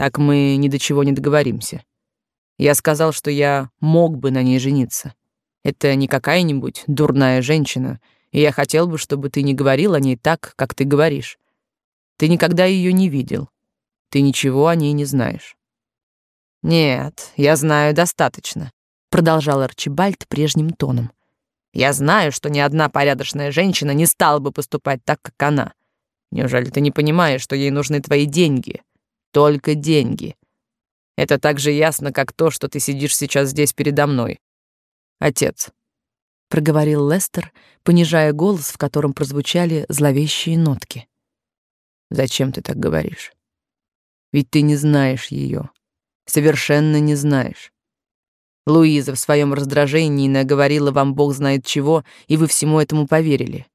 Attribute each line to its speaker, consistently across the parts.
Speaker 1: Так мы ни до чего не договоримся. Я сказал, что я мог бы на ней жениться. Это не какая-нибудь дурная женщина, и я хотел бы, чтобы ты не говорил о ней так, как ты говоришь. Ты никогда ее не видел. Ты ничего о ней не знаешь. Нет, я знаю достаточно, продолжал Арчибальд прежним тоном. Я знаю, что ни одна порядочная женщина не стала бы поступать так, как она. Неужели ты не понимаешь, что ей нужны твои деньги? Только деньги. Это так же ясно, как то, что ты сидишь сейчас здесь передо мной. Отец, проговорил Лестер, понижая голос, в котором прозвучали зловещие нотки. Зачем ты так говоришь? Ведь ты не знаешь ее, совершенно не знаешь. Луиза в своем раздражении наговорила вам бог знает чего, и вы всему этому поверили.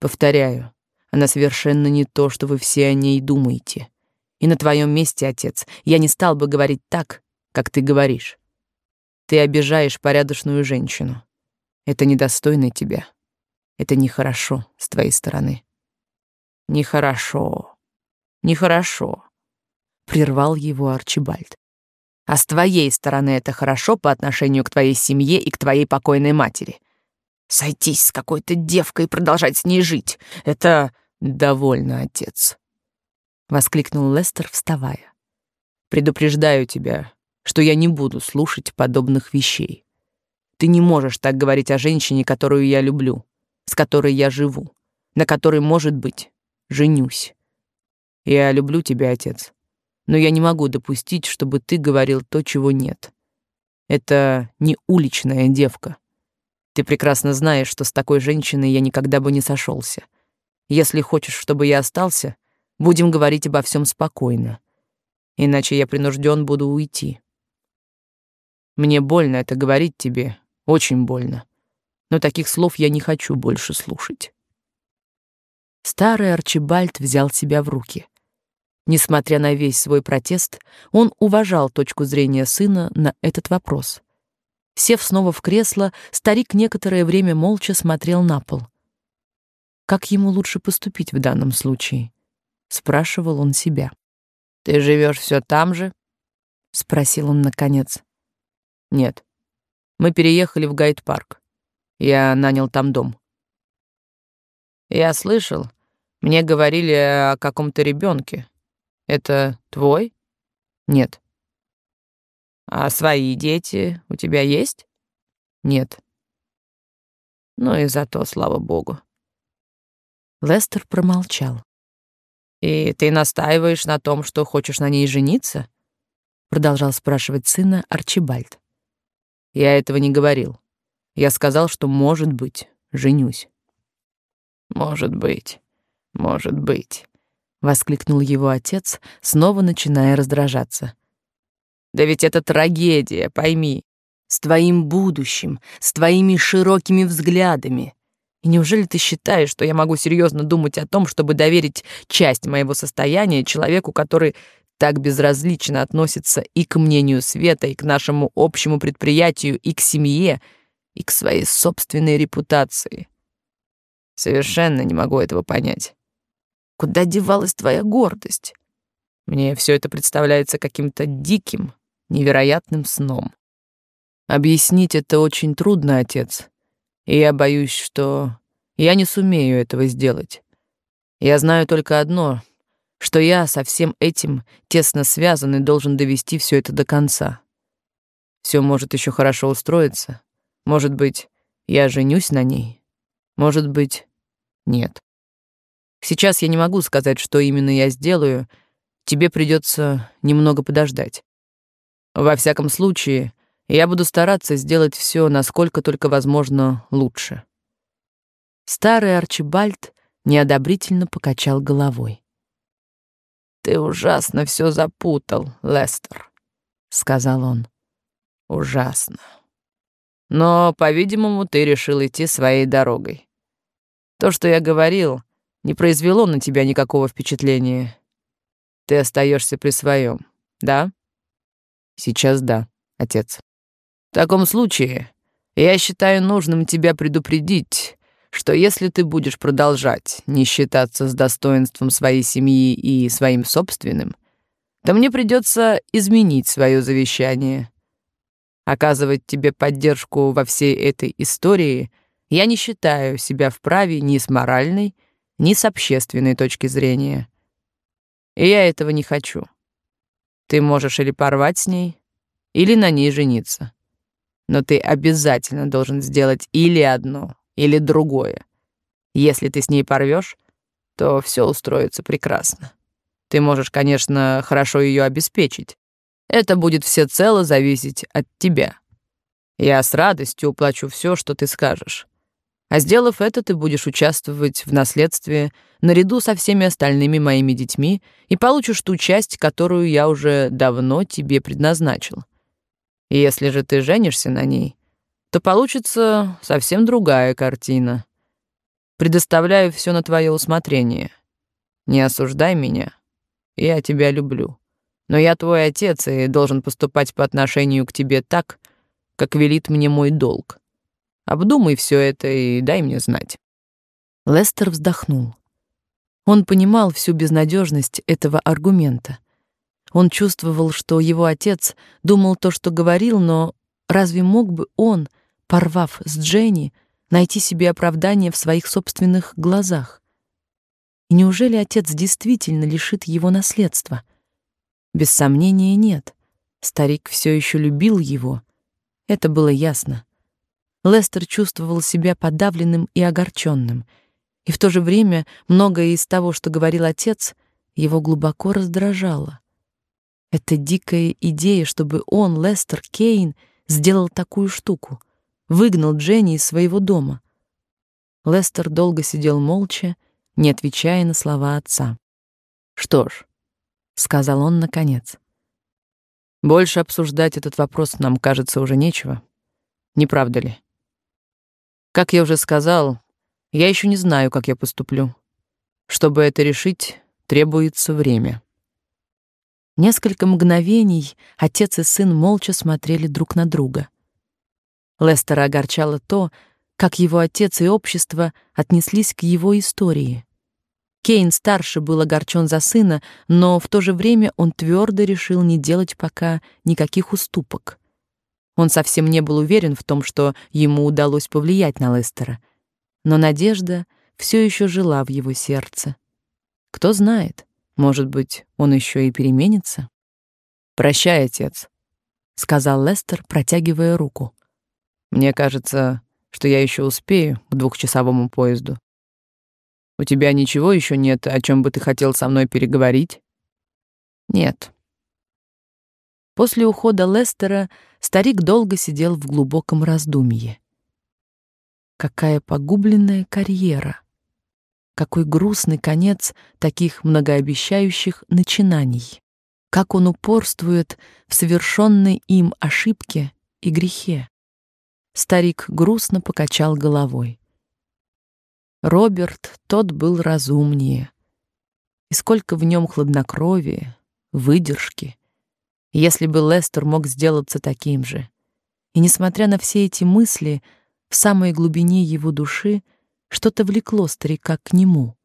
Speaker 1: Повторяю, она совершенно не то, что вы все о ней думаете. И на твоем месте, отец, я не стал бы говорить так, как ты говоришь. Ты обижаешь порядочную женщину. Это недостойно тебя. Это нехорошо с твоей стороны. Нехорошо. Нехорошо. Прервал его Арчибальд. А с твоей стороны это хорошо по отношению к твоей семье и к твоей покойной матери. Сойтись с какой-то девкой и продолжать с ней жить. Это довольно, отец. Воскликнул Лестер, вставая. Предупреждаю тебя, что я не буду слушать подобных вещей. Ты не можешь так говорить о женщине, которую я люблю, с которой я живу, на которой, может быть, женюсь. Я люблю тебя, отец но я не могу допустить, чтобы ты говорил то, чего нет. Это не уличная девка. Ты прекрасно знаешь, что с такой женщиной я никогда бы не сошелся. Если хочешь, чтобы я остался, будем говорить обо всем спокойно. Иначе я принужден буду уйти. Мне больно это говорить тебе, очень больно. Но таких слов я не хочу больше слушать. Старый Арчибальд взял себя в руки. Несмотря на весь свой протест, он уважал точку зрения сына на этот вопрос. Сев снова в кресло, старик некоторое время молча смотрел на пол. Как ему лучше поступить в данном случае? Спрашивал он себя. Ты живешь все там же? спросил он наконец. Нет. Мы переехали в Гайд-парк. Я нанял там дом. Я слышал, мне говорили о каком-то ребенке. Это твой? Нет. А свои дети у тебя есть? Нет. Ну и зато, слава богу. Лестер промолчал. И ты настаиваешь на том, что хочешь на ней жениться? продолжал спрашивать сына Арчибальд. Я этого не говорил. Я сказал, что, может быть, женюсь. Может быть. Может быть воскликнул его отец, снова начиная раздражаться. Да ведь это трагедия, пойми. С твоим будущим, с твоими широкими взглядами. И неужели ты считаешь, что я могу серьезно думать о том, чтобы доверить часть моего состояния человеку, который так безразлично относится и к мнению света, и к нашему общему предприятию, и к семье, и к своей собственной репутации? Совершенно не могу этого понять. Куда девалась твоя гордость? Мне все это представляется каким-то диким, невероятным сном. Объяснить это очень трудно, отец. И я боюсь, что я не сумею этого сделать. Я знаю только одно, что я со всем этим тесно связан и должен довести все это до конца. Все может еще хорошо устроиться. Может быть, я женюсь на ней. Может быть, нет. Сейчас я не могу сказать, что именно я сделаю. Тебе придется немного подождать. Во всяком случае, я буду стараться сделать все, насколько только возможно, лучше. Старый Арчибальд неодобрительно покачал головой. Ты ужасно все запутал, Лестер, сказал он. Ужасно. Но, по-видимому, ты решил идти своей дорогой. То, что я говорил, не произвело на тебя никакого впечатления. Ты остаешься при своем, да? Сейчас да, отец. В таком случае я считаю нужным тебя предупредить, что если ты будешь продолжать не считаться с достоинством своей семьи и своим собственным, то мне придется изменить свое завещание. Оказывать тебе поддержку во всей этой истории я не считаю себя вправе ни с моральной, ни с общественной точки зрения. И я этого не хочу. Ты можешь или порвать с ней, или на ней жениться. Но ты обязательно должен сделать или одно, или другое. Если ты с ней порвешь, то все устроится прекрасно. Ты можешь, конечно, хорошо ее обеспечить. Это будет всецело зависеть от тебя. Я с радостью уплачу все, что ты скажешь. А сделав это, ты будешь участвовать в наследстве наряду со всеми остальными моими детьми и получишь ту часть, которую я уже давно тебе предназначил. Если же ты женишься на ней, то получится совсем другая картина. Предоставляю все на твое усмотрение. Не осуждай меня. Я тебя люблю. Но я твой отец и должен поступать по отношению к тебе так, как велит мне мой долг. Обдумай все это и дай мне знать».
Speaker 2: Лестер вздохнул. Он понимал всю безнадежность этого аргумента. Он чувствовал, что его отец думал то, что говорил, но разве мог бы он, порвав с Дженни, найти себе оправдание в своих собственных глазах? И неужели отец действительно лишит его наследства? Без сомнения, нет. Старик все еще любил его. Это было ясно. Лестер чувствовал себя подавленным и огорченным, и в то же время многое из того, что говорил отец, его глубоко раздражало. Это дикая идея, чтобы он, Лестер Кейн, сделал такую штуку, выгнал Дженни из своего дома. Лестер долго сидел молча, не отвечая на слова отца.
Speaker 1: «Что ж», — сказал он наконец, — «больше обсуждать этот вопрос нам, кажется, уже нечего. Не правда ли?» Как я уже сказал, я еще не знаю, как я поступлю. Чтобы это решить, требуется время.
Speaker 2: Несколько мгновений отец и сын молча смотрели друг на друга. Лестера огорчало то, как его отец и общество отнеслись к его истории. Кейн старше был огорчен за сына, но в то же время он твердо решил не делать пока никаких уступок. Он совсем не был уверен в том, что ему удалось повлиять на Лестера, но надежда все еще жила в его сердце. Кто знает, может быть, он еще и переменится.
Speaker 1: «Прощай, отец», — сказал Лестер, протягивая руку. «Мне кажется, что я еще успею к двухчасовому поезду. У тебя ничего еще нет, о чем бы ты хотел со мной переговорить?»
Speaker 2: «Нет», После ухода Лестера старик долго сидел в глубоком раздумье. Какая погубленная карьера! Какой грустный конец таких многообещающих начинаний! Как он упорствует в совершенной им ошибке и грехе! Старик грустно покачал головой. Роберт тот был разумнее. И сколько в нем хладнокровия, выдержки, если бы Лестер мог сделаться таким же. И несмотря на все эти мысли, в самой глубине его души что-то влекло старика к нему,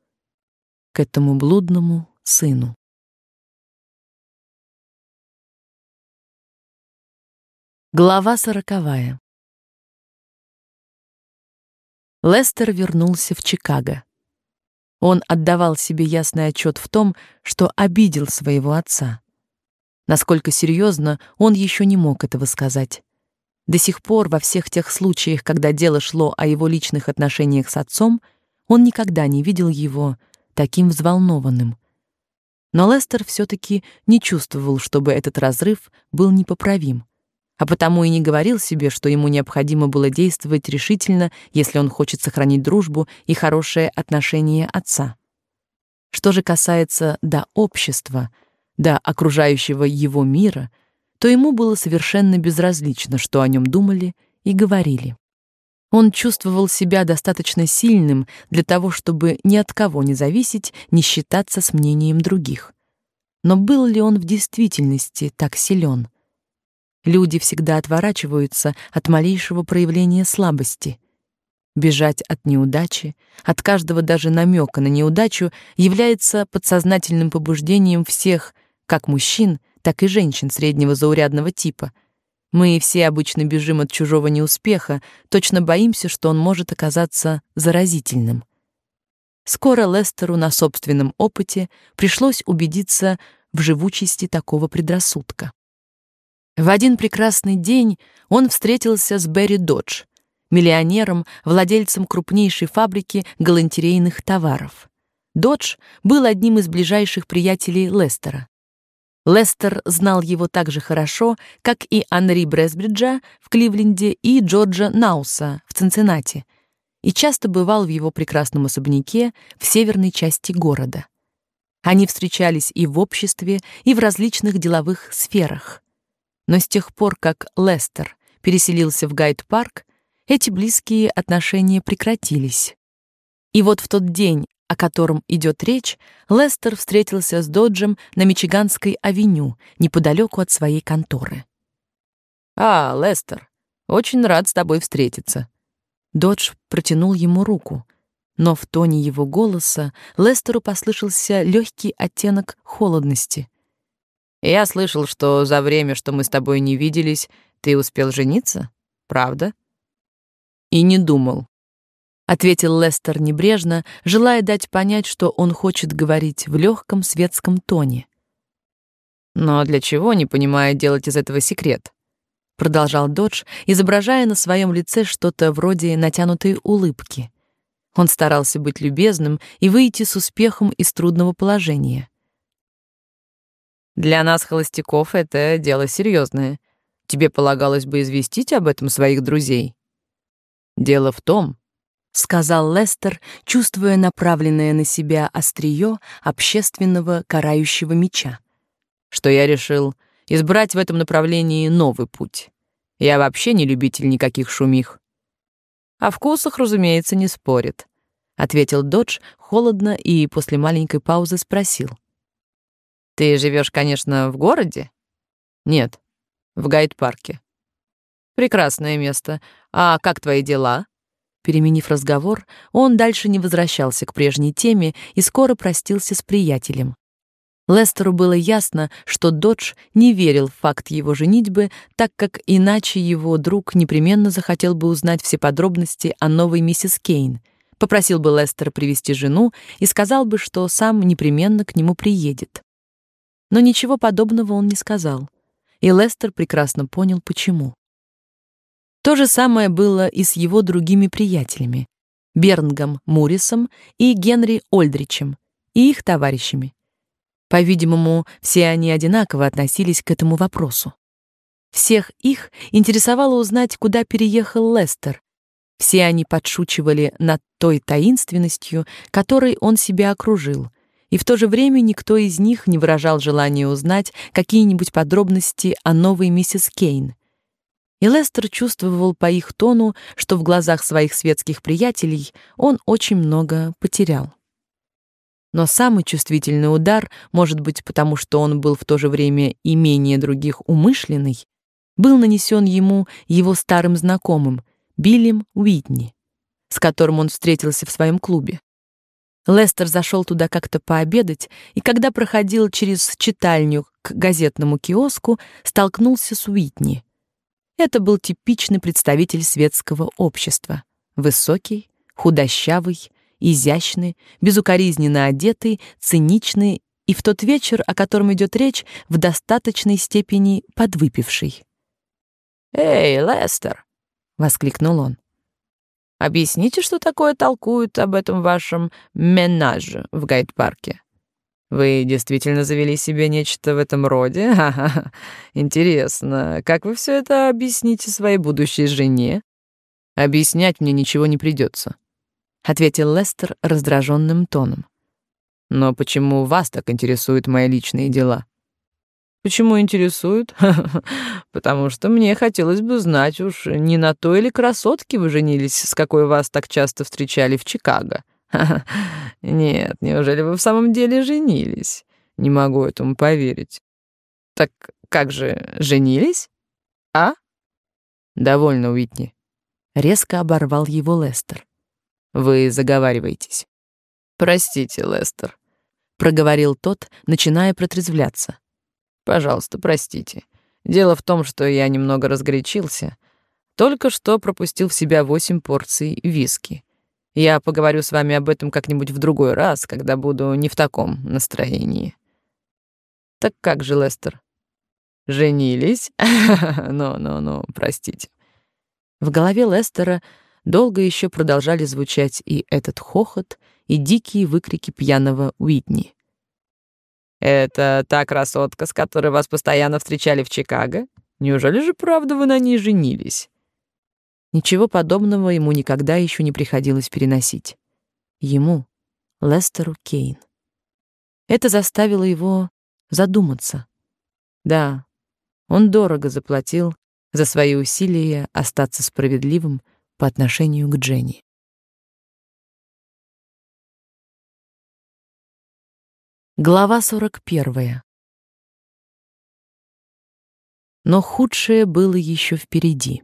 Speaker 2: к этому блудному сыну. Глава сороковая. Лестер вернулся в Чикаго. Он отдавал себе ясный отчет в том, что обидел своего отца. Насколько серьезно, он еще не мог этого сказать. До сих пор во всех тех случаях, когда дело шло о его личных отношениях с отцом, он никогда не видел его таким взволнованным. Но Лестер все таки не чувствовал, чтобы этот разрыв был непоправим, а потому и не говорил себе, что ему необходимо было действовать решительно, если он хочет сохранить дружбу и хорошее отношение отца. Что же касается до общества — до окружающего его мира, то ему было совершенно безразлично, что о нем думали и говорили. Он чувствовал себя достаточно сильным для того, чтобы ни от кого не зависеть, не считаться с мнением других. Но был ли он в действительности так силен? Люди всегда отворачиваются от малейшего проявления слабости. Бежать от неудачи, от каждого даже намека на неудачу является подсознательным побуждением всех как мужчин, так и женщин среднего заурядного типа. Мы все обычно бежим от чужого неуспеха, точно боимся, что он может оказаться заразительным. Скоро Лестеру на собственном опыте пришлось убедиться в живучести такого предрассудка. В один прекрасный день он встретился с Берри Додж, миллионером, владельцем крупнейшей фабрики галантерейных товаров. Додж был одним из ближайших приятелей Лестера. Лестер знал его так же хорошо, как и Анри Бресбриджа в Кливленде и Джорджа Науса в Цинциннати, и часто бывал в его прекрасном особняке в северной части города. Они встречались и в обществе, и в различных деловых сферах. Но с тех пор, как Лестер переселился в Гайд-парк, эти близкие отношения прекратились. И вот в тот день, о котором идет речь, Лестер встретился с Доджем на Мичиганской авеню, неподалеку от своей конторы.
Speaker 1: «А, Лестер, очень рад с тобой встретиться».
Speaker 2: Додж протянул ему руку, но в тоне его голоса Лестеру послышался легкий оттенок холодности.
Speaker 1: «Я слышал, что за время, что мы с тобой не виделись, ты успел жениться, правда?»
Speaker 2: «И не думал», ответил Лестер небрежно, желая дать понять, что он хочет говорить в легком светском тоне.
Speaker 1: Но для чего, не понимая, делать из этого секрет?
Speaker 2: продолжал Додж, изображая на своем лице что-то вроде натянутой улыбки. Он старался быть любезным и выйти с успехом из трудного положения.
Speaker 1: Для нас холостяков это дело серьезное. Тебе полагалось бы известить об этом своих друзей. Дело в том,
Speaker 2: сказал Лестер, чувствуя направленное на себя острие общественного карающего меча.
Speaker 1: Что я решил избрать в этом направлении новый путь. Я вообще не любитель никаких шумих. О вкусах, разумеется, не спорит, ответил Додж холодно и после маленькой паузы спросил: Ты живешь, конечно, в городе? Нет, в Гайд-парке. Прекрасное место. А как твои дела?
Speaker 2: Переменив разговор, он дальше не возвращался к прежней теме и скоро простился с приятелем. Лестеру было ясно, что Додж не верил в факт его женитьбы, так как иначе его друг непременно захотел бы узнать все подробности о новой миссис Кейн, попросил бы Лестера привести жену и сказал бы, что сам непременно к нему приедет. Но ничего подобного он не сказал, и Лестер прекрасно понял, почему. То же самое было и с его другими приятелями Бернгом Мурисом и Генри Ольдричем и их товарищами. По-видимому, все они одинаково относились к этому вопросу. Всех их интересовало узнать, куда переехал Лестер. Все они подшучивали над той таинственностью, которой он себя окружил, и в то же время никто из них не выражал желания узнать какие-нибудь подробности о новой миссис Кейн, и Лестер чувствовал по их тону, что в глазах своих светских приятелей он очень много потерял. Но самый чувствительный удар, может быть, потому что он был в то же время и менее других умышленный, был нанесен ему его старым знакомым, Биллем Уитни, с которым он встретился в своем клубе. Лестер зашел туда как-то пообедать, и когда проходил через читальню к газетному киоску, столкнулся с Уитни — это был типичный представитель светского общества. Высокий, худощавый, изящный, безукоризненно одетый, циничный и в тот вечер, о котором идет речь, в достаточной степени подвыпивший.
Speaker 1: «Эй, Лестер!» — воскликнул он. «Объясните, что такое толкуют об этом вашем менаже в гайд-парке?» Вы действительно завели себе нечто в этом роде? Ха-ха. Интересно, как вы все это объясните своей будущей жене? Объяснять мне ничего не придется, ответил Лестер раздраженным тоном. Но почему вас так интересуют мои личные дела? Почему интересуют? Потому что мне хотелось бы знать уж, не на той ли красотке вы женились, с какой вас так часто встречали в Чикаго. Нет, неужели вы в самом деле женились? Не могу этому поверить. Так как же, женились? А? Довольно, Уитни.
Speaker 2: Резко оборвал его Лестер.
Speaker 1: Вы заговариваетесь. Простите, Лестер,
Speaker 2: проговорил тот, начиная протрезвляться.
Speaker 1: Пожалуйста, простите. Дело в том, что я немного разгорячился. Только что пропустил в себя восемь порций виски. Я поговорю с вами об этом как-нибудь в другой раз, когда буду не в таком настроении. Так как же, Лестер? Женились? Ну-ну-ну, простите. В голове Лестера долго еще продолжали звучать и этот хохот, и дикие выкрики пьяного Уитни. «Это та красотка, с которой вас постоянно встречали в Чикаго? Неужели же правда вы на ней женились?» Ничего подобного ему никогда еще не приходилось переносить. Ему, Лестеру Кейн. Это заставило его задуматься. Да, он дорого заплатил за свои усилия остаться справедливым по отношению к Дженни. Глава 41. Но худшее было еще впереди.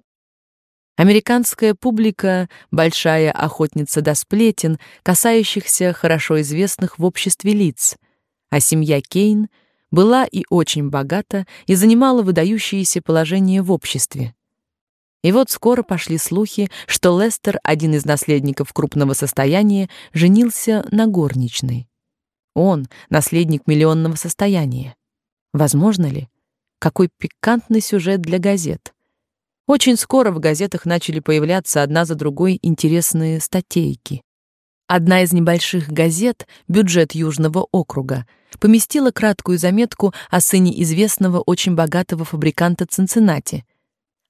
Speaker 1: Американская публика — большая охотница до сплетен, касающихся хорошо известных в обществе лиц, а семья Кейн была и очень богата и занимала выдающееся положение в обществе. И вот скоро пошли слухи, что Лестер, один из наследников крупного состояния, женился на горничной. Он — наследник миллионного состояния. Возможно ли? Какой пикантный сюжет для газет. Очень скоро в газетах начали появляться одна за другой интересные статейки. Одна из небольших газет, бюджет Южного округа, поместила краткую заметку о сыне известного очень богатого фабриканта Цинциннати.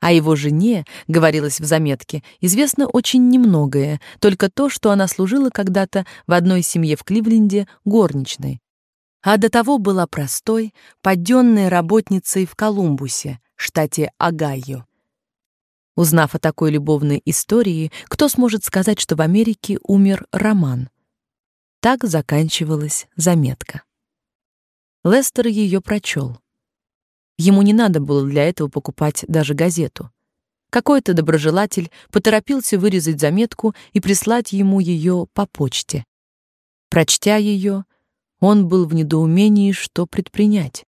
Speaker 1: О его жене, говорилось в заметке, известно очень немногое, только то, что она служила когда-то в одной семье в Кливленде горничной. А до того была простой, подденной работницей в Колумбусе, штате Огайо. Узнав о такой любовной истории, кто сможет сказать, что в Америке умер роман? Так заканчивалась заметка. Лестер ее прочел. Ему не надо было для этого покупать даже газету. Какой-то доброжелатель поторопился вырезать заметку и прислать ему ее по почте. Прочтя ее, он был в недоумении, что предпринять.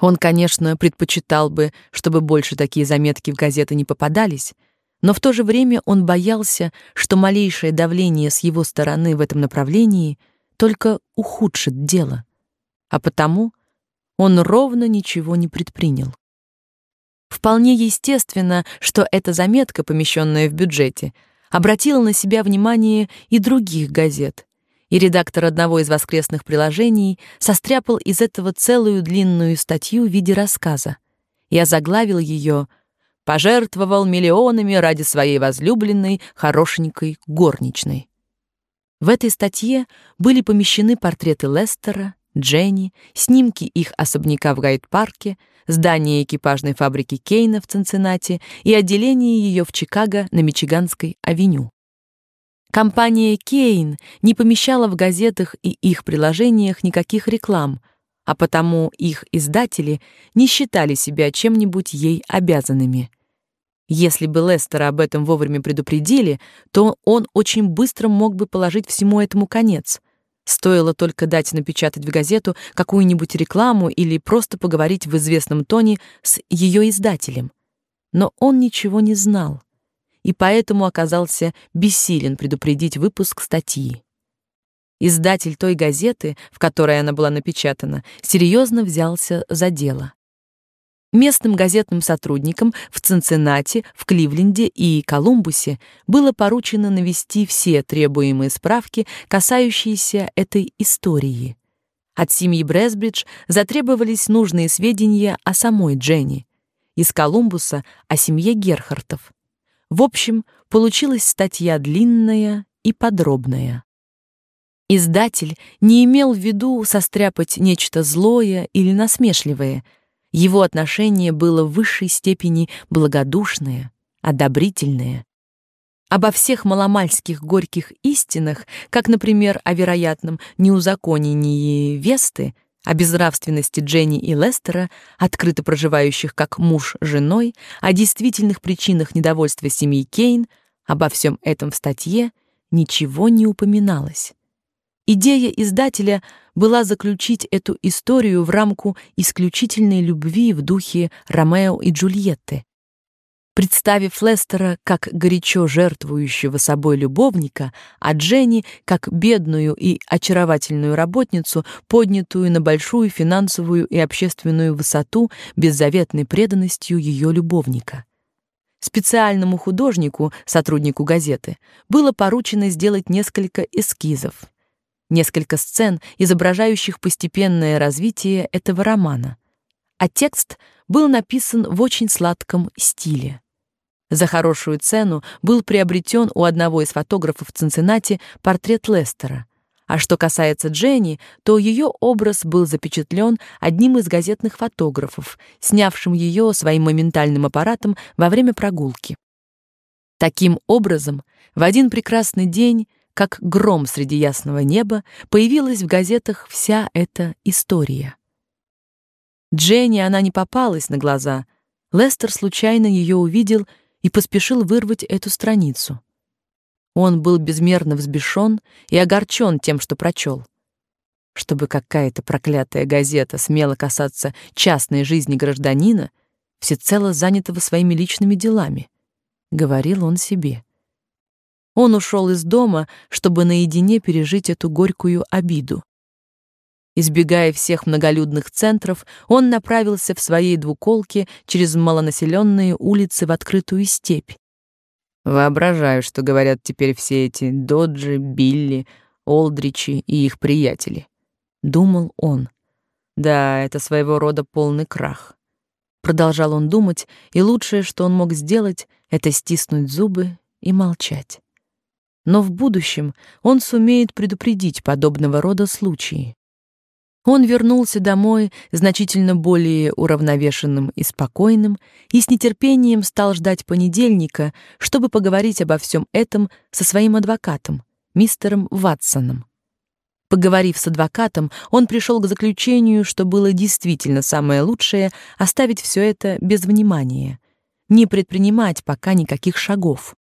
Speaker 1: Он, конечно, предпочитал бы, чтобы больше такие заметки в газеты не попадались, но в то же время он боялся, что малейшее давление с его стороны в этом направлении только ухудшит дело. А потому он ровно ничего не предпринял. Вполне естественно, что эта заметка, помещенная в бюджете, обратила на себя внимание и других газет, и редактор одного из воскресных приложений состряпал из этого целую длинную статью в виде рассказа. Я заглавил ее «Пожертвовал миллионами ради своей возлюбленной, хорошенькой горничной». В этой статье были помещены портреты Лестера, Дженни, снимки их особняка в Гайд-парке, здание экипажной фабрики Кейна в Цинциннати и отделение ее в Чикаго на Мичиганской авеню. Компания Кейн не помещала в газетах и их приложениях никаких реклам, а потому их издатели не считали себя чем-нибудь ей обязанными. Если бы Лестера об этом вовремя предупредили, то он очень быстро мог бы положить всему этому конец. Стоило только дать напечатать в газету какую-нибудь рекламу или просто поговорить в известном тоне с ее издателем. Но он ничего не знал и поэтому оказался бессилен предупредить выпуск статьи. Издатель той газеты, в которой она была напечатана, серьезно взялся за дело. Местным газетным сотрудникам в Цинциннати, в Кливленде и Колумбусе было поручено навести все требуемые справки, касающиеся этой истории. От семьи Бресбридж затребовались нужные сведения о самой Дженни, из Колумбуса о семье Герхартов. В общем, получилась статья длинная и подробная. Издатель не имел в виду состряпать нечто злое или насмешливое. Его отношение было в высшей степени благодушное, одобрительное. Обо всех маломальских горьких истинах, как, например, о вероятном неузаконении Весты, о безнравственности Дженни и Лестера, открыто проживающих как муж с женой, о действительных причинах недовольства семьи Кейн, обо всем этом в статье ничего не упоминалось.
Speaker 2: Идея издателя была заключить эту историю в рамку исключительной любви в духе Ромео и Джульетты. Представив Лестера как горячо жертвующего собой любовника, а Дженни как бедную и очаровательную работницу, поднятую на большую финансовую и общественную высоту беззаветной преданностью ее любовника. Специальному художнику, сотруднику газеты, было поручено сделать несколько эскизов, несколько сцен, изображающих постепенное развитие этого романа. А текст был написан в очень сладком стиле. За хорошую цену был приобретен у одного из фотографов в Цинциннати портрет Лестера. А что касается Дженни, то ее образ был запечатлен одним из газетных фотографов, снявшим ее своим моментальным аппаратом во время прогулки. Таким образом, в один прекрасный день, как гром среди ясного неба, появилась в газетах вся эта история. Дженни она не попалась на глаза. Лестер случайно ее увидел и поспешил вырвать эту страницу. Он был безмерно взбешен и огорчен тем, что прочел. Чтобы какая-то проклятая газета смела касаться частной жизни гражданина, всецело занятого своими личными делами, говорил он себе. Он ушел из дома, чтобы наедине пережить эту горькую обиду. Избегая всех многолюдных центров, он направился в своей двуколке через малонаселенные улицы в открытую степь, Воображаю, что говорят теперь все эти Доджи, Билли, Олдричи и их приятели. Думал он. Да, это своего рода полный крах. Продолжал он думать, и лучшее, что он мог сделать, это стиснуть зубы и молчать. Но в будущем он сумеет предупредить подобного рода случаи. Он вернулся домой значительно более уравновешенным и спокойным и с нетерпением стал ждать понедельника, чтобы поговорить обо всем этом со своим адвокатом, мистером Ватсоном. Поговорив с адвокатом, он пришел к заключению, что было действительно самое лучшее оставить все это без внимания, не предпринимать пока никаких шагов.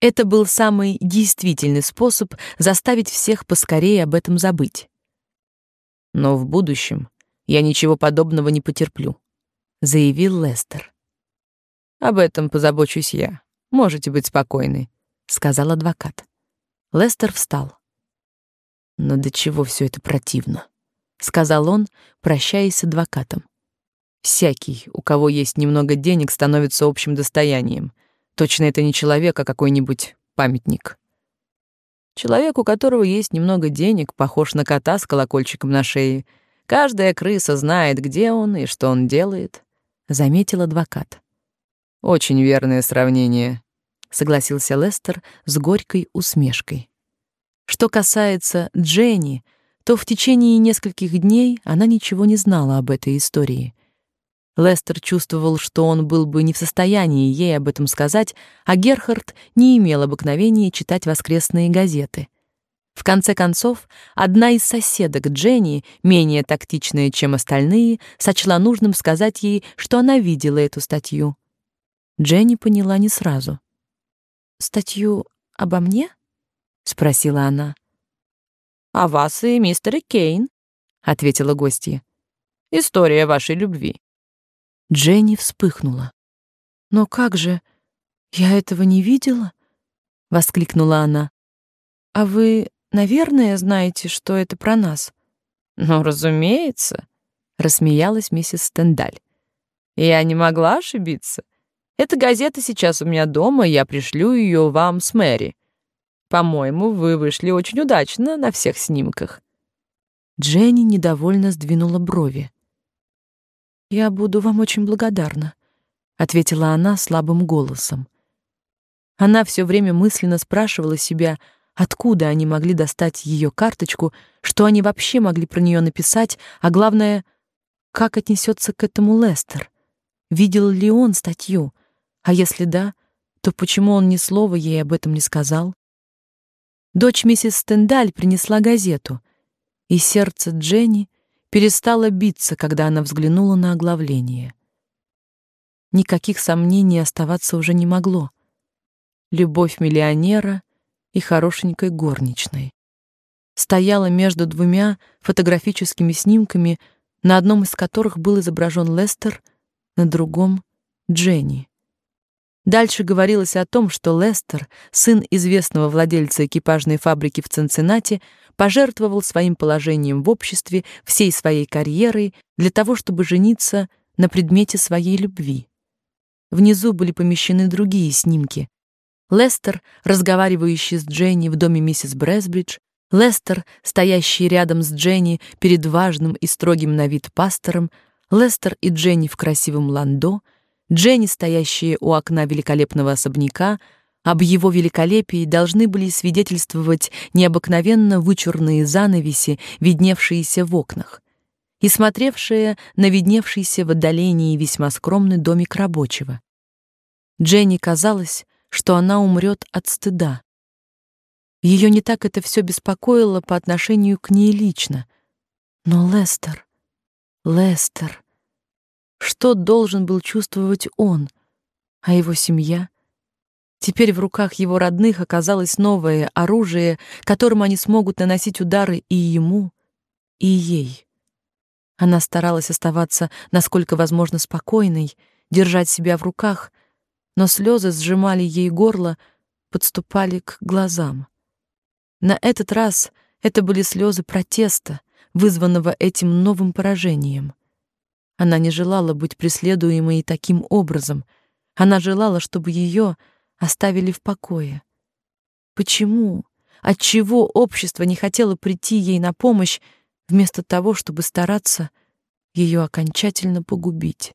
Speaker 2: Это был самый действительный способ заставить всех поскорее об этом забыть. Но в будущем я ничего подобного не потерплю, заявил Лестер. Об этом позабочусь я. Можете быть спокойны, сказал адвокат. Лестер встал. Но до чего все это противно, сказал он, прощаясь с адвокатом. Всякий, у кого есть немного денег, становится общим достоянием. Точно это не человек, а какой-нибудь памятник. Человек, у которого есть немного денег, похож на кота с колокольчиком на шее. Каждая крыса знает, где он и что он делает, заметил адвокат. Очень верное сравнение, согласился Лестер с горькой усмешкой. Что касается Дженни, то в течение нескольких дней она ничего не знала об этой истории. Лестер чувствовал, что он был бы не в состоянии ей об этом сказать, а Герхард не имел обыкновения читать воскресные газеты. В конце концов, одна из соседок Дженни, менее тактичная, чем остальные, сочла нужным сказать ей, что она видела эту статью. Дженни поняла не сразу. «Статью обо мне?» — спросила она. «О вас и мистере Кейн», — ответила гостья. «История вашей любви». Дженни вспыхнула. «Но как же? Я этого не видела?» — воскликнула она. «А вы, наверное, знаете, что это про нас?» «Ну, разумеется», — рассмеялась миссис Стендаль. «Я не могла ошибиться. Эта газета сейчас у меня дома, я пришлю ее вам с Мэри. По-моему, вы вышли очень удачно на всех снимках». Дженни недовольно сдвинула брови. Я буду вам очень благодарна, ответила она слабым голосом. Она все время мысленно спрашивала себя, откуда они могли достать ее карточку, что они вообще могли про нее написать, а главное, как отнесется к этому Лестер. Видел ли он статью? А если да, то почему он ни слова ей об этом не сказал? Дочь миссис Стендаль принесла газету, и сердце Дженни перестала биться, когда она взглянула на оглавление. Никаких сомнений оставаться уже не могло. Любовь миллионера и хорошенькой горничной. стояла между двумя фотографическими снимками, на одном из которых был изображен Лестер, на другом Дженни. Дальше говорилось о том, что Лестер, сын известного владельца экипажной фабрики в Цинциннати, пожертвовал своим положением в обществе, всей своей карьерой для того, чтобы жениться на предмете своей любви. Внизу были помещены другие снимки. Лестер, разговаривающий с Дженни в доме миссис Брэсбридж, Лестер, стоящий рядом с Дженни перед важным и строгим на вид пастором, Лестер и Дженни в красивом ландо, Дженни, стоящая у окна великолепного особняка, об его великолепии должны были свидетельствовать необыкновенно вычурные занавеси, видневшиеся в окнах, и смотревшие на видневшийся в отдалении весьма скромный домик рабочего. Дженни казалось, что она умрет от стыда. Ее не так это все беспокоило по отношению к ней лично. Но Лестер, Лестер, что должен был чувствовать он, а его семья? Теперь в руках его родных оказалось новое оружие, которым они смогут наносить удары и ему, и ей. Она старалась оставаться насколько возможно спокойной, держать себя в руках, но слезы сжимали ей горло, подступали к глазам. На этот раз это были слезы протеста, вызванного этим новым поражением. Она не желала быть преследуемой таким образом. Она желала, чтобы ее оставили в покое. Почему? Отчего общество не хотело прийти ей на помощь, вместо того, чтобы стараться ее окончательно погубить?